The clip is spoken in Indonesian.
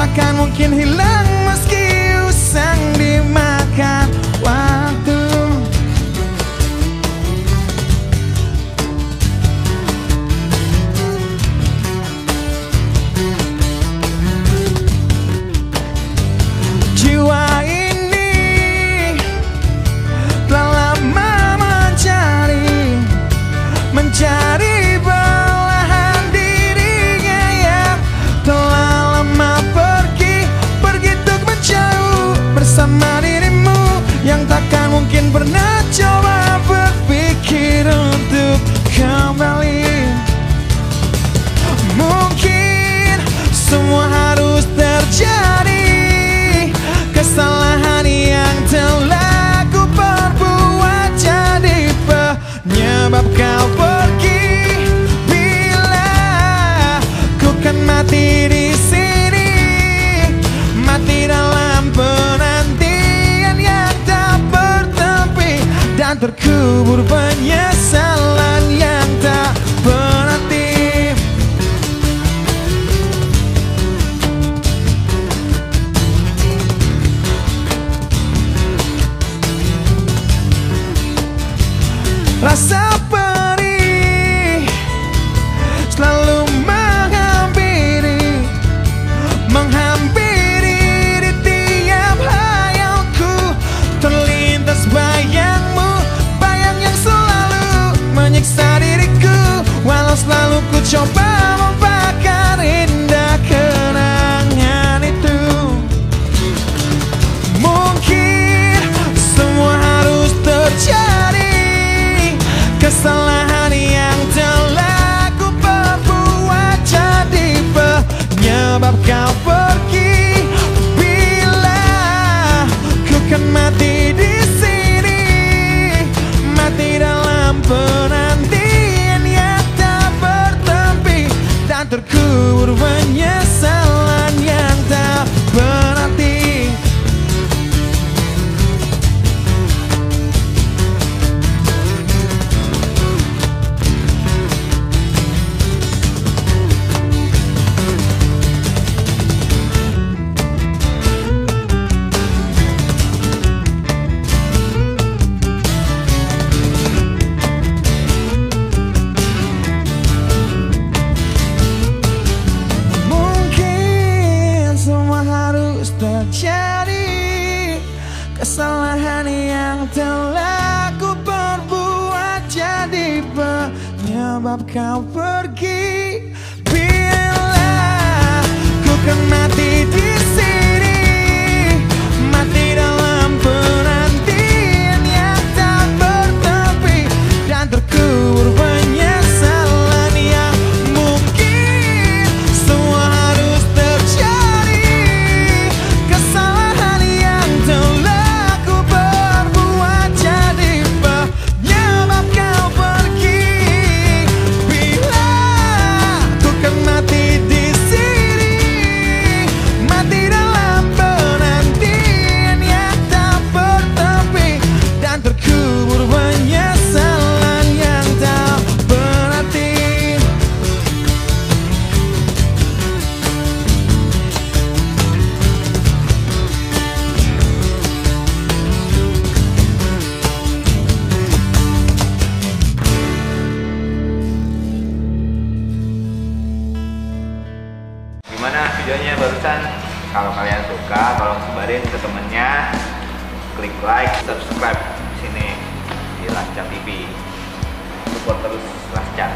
destacamos quien es el jump out. Kesalahan yang telah ku perbuat jadi penyebab kau pergi. kalau kalian suka tolong sebarin ke temennya. Klik like subscribe di sini di Lancar TV support terus Lancar